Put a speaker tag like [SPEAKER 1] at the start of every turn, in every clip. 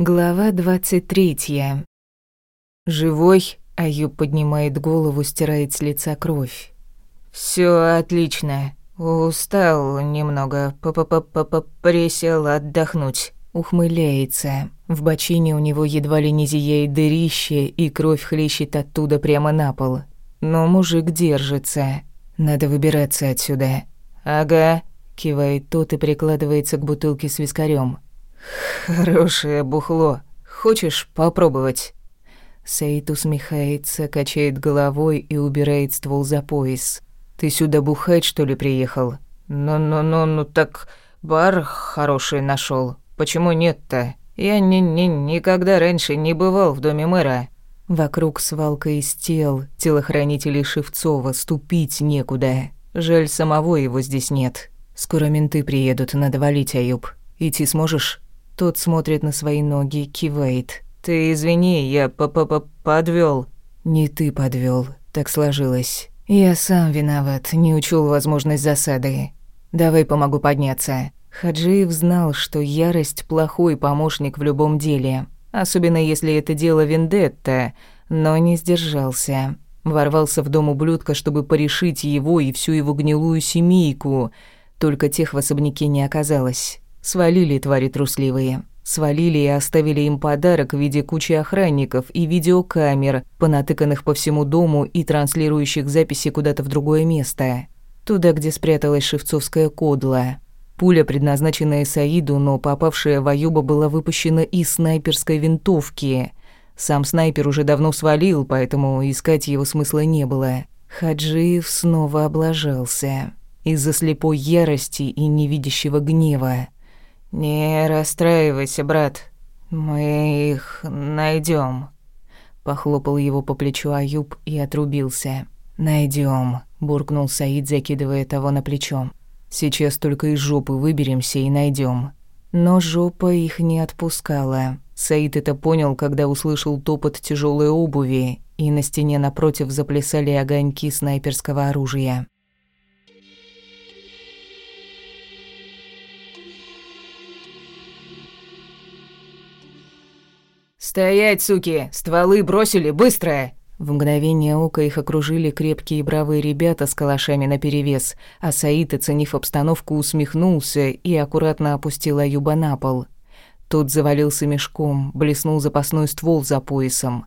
[SPEAKER 1] Глава 23. Живой, Аюб поднимает голову, стирает с лица кровь. Всё отлично. Устал немного, п п п п присел отдохнуть. Ухмыляется. В бочине у него едва ли не зияет дырище, и кровь хлещет оттуда прямо на пол. Но мужик держится. Надо выбираться отсюда. Ага, кивает тот и прикладывается к бутылке с вискарём. «Хорошее бухло. Хочешь попробовать?» Саид усмехается, качает головой и убирает ствол за пояс. «Ты сюда бухать, что ли, приехал?» «Ну-ну-ну, ну так бар хороший нашел. Почему нет-то? Я ни ни никогда раньше не бывал в доме мэра». Вокруг свалка из тел, телохранителей Шевцова, ступить некуда. Жаль, самого его здесь нет. Скоро менты приедут, надо валить, Аюб. Идти сможешь? Тот смотрит на свои ноги, кивает. «Ты извини, я п -п -п подвёл». «Не ты подвёл, так сложилось. Я сам виноват, не учел возможность засады. Давай помогу подняться». Хаджиев знал, что ярость – плохой помощник в любом деле, особенно если это дело вендетта, но не сдержался. Ворвался в дом ублюдка, чтобы порешить его и всю его гнилую семейку, только тех в особняке не оказалось. Свалили твари трусливые. Свалили и оставили им подарок в виде кучи охранников и видеокамер, понатыканных по всему дому и транслирующих записи куда-то в другое место. Туда, где спряталась шевцовская кодла. Пуля, предназначенная Саиду, но попавшая в Аюба, была выпущена из снайперской винтовки. Сам снайпер уже давно свалил, поэтому искать его смысла не было. Хаджиев снова облажался. Из-за слепой ярости и невидящего гнева. «Не расстраивайся, брат. Мы их найдем. Похлопал его по плечу Аюб и отрубился. Найдем, буркнул Саид, закидывая того на плечо. «Сейчас только из жопы выберемся и найдем. Но жопа их не отпускала. Саид это понял, когда услышал топот тяжелой обуви, и на стене напротив заплясали огоньки снайперского оружия. «Стоять, суки! Стволы бросили, быстро!» В мгновение ока их окружили крепкие и бравые ребята с калашами наперевес, а Саид, оценив обстановку, усмехнулся и аккуратно опустил Аюба на пол. Тот завалился мешком, блеснул запасной ствол за поясом.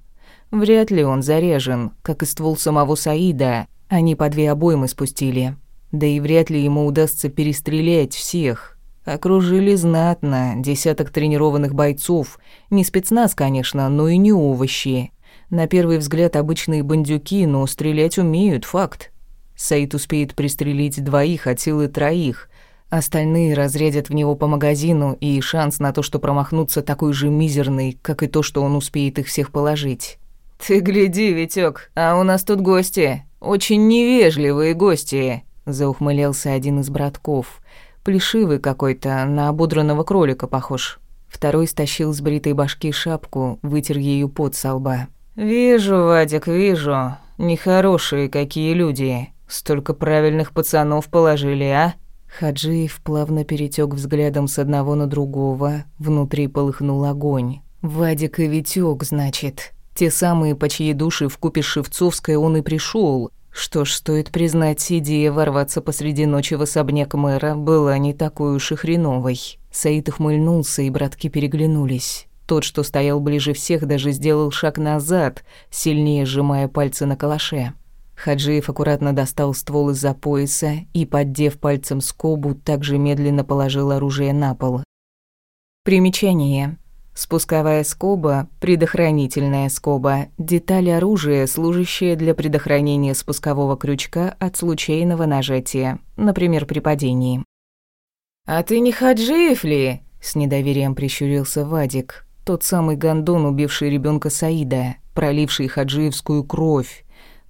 [SPEAKER 1] Вряд ли он заряжен, как и ствол самого Саида. Они по две обоймы спустили. Да и вряд ли ему удастся перестрелять всех. Окружили знатно, десяток тренированных бойцов. Не спецназ, конечно, но и не овощи. На первый взгляд обычные бандюки, но стрелять умеют, факт. Саид успеет пристрелить двоих от силы троих. Остальные разрядят в него по магазину, и шанс на то, что промахнуться, такой же мизерный, как и то, что он успеет их всех положить. «Ты гляди, Витёк, а у нас тут гости. Очень невежливые гости», — заухмылялся один из братков — Плешивый какой-то, на ободранного кролика похож. Второй стащил с бритой башки шапку, вытер ею пот со лба. «Вижу, Вадик, вижу. Нехорошие какие люди. Столько правильных пацанов положили, а?» Хаджиев плавно перетек взглядом с одного на другого, внутри полыхнул огонь. «Вадик и Витёк, значит. Те самые, по чьей души в купе Шевцовской он и пришел. Что ж, стоит признать, идея ворваться посреди ночи в особняк мэра была не такой уж и хреновой. Саид ухмыльнулся, и братки переглянулись. Тот, что стоял ближе всех, даже сделал шаг назад, сильнее сжимая пальцы на калаше. Хаджиев аккуратно достал ствол из-за пояса и, поддев пальцем скобу, также медленно положил оружие на пол. Примечание. Спусковая скоба, предохранительная скоба, деталь оружия, служащая для предохранения спускового крючка от случайного нажатия, например, при падении. «А ты не Хаджиев ли?» – с недоверием прищурился Вадик, тот самый гондон, убивший ребенка Саида, проливший хаджиевскую кровь,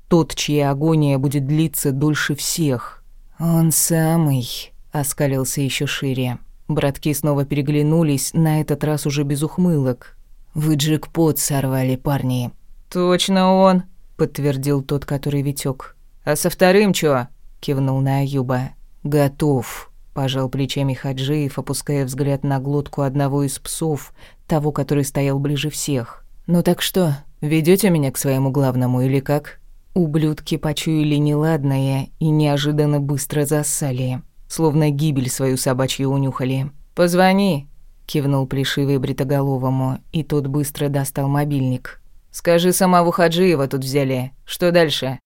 [SPEAKER 1] тот, чья агония будет длиться дольше всех. «Он самый», – оскалился еще шире. Братки снова переглянулись, на этот раз уже без ухмылок. «Вы джекпот сорвали, парни». «Точно он», — подтвердил тот, который Витёк. «А со вторым чё?» — кивнул на Аюба. «Готов». пожал плечами Хаджиев, опуская взгляд на глотку одного из псов, того, который стоял ближе всех. «Ну так что, ведете меня к своему главному или как?» Ублюдки почуяли неладное и неожиданно быстро зассали, словно гибель свою собачью унюхали. «Позвони», — кивнул плешивый бритоголовому, и тот быстро достал мобильник. «Скажи, самого Хаджиева тут взяли. Что дальше?»